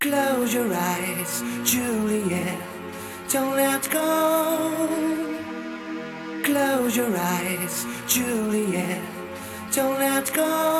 Close your eyes, Juliet, don't let go. Close your eyes, Juliet, don't let go.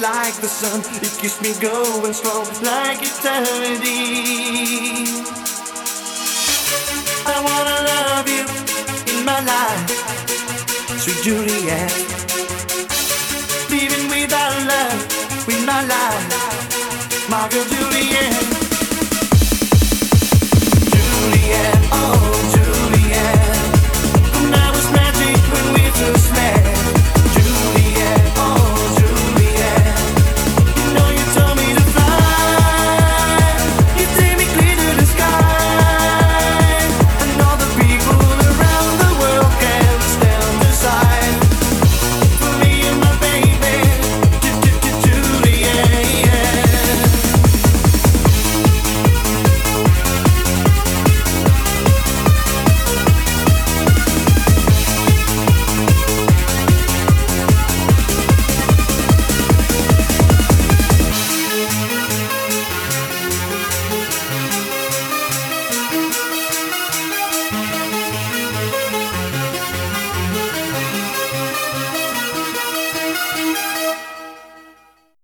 like the sun. It keeps me going strong like eternity. I wanna love you in my life, sweet Juliet. Living without love, with my life, my girl Juliet.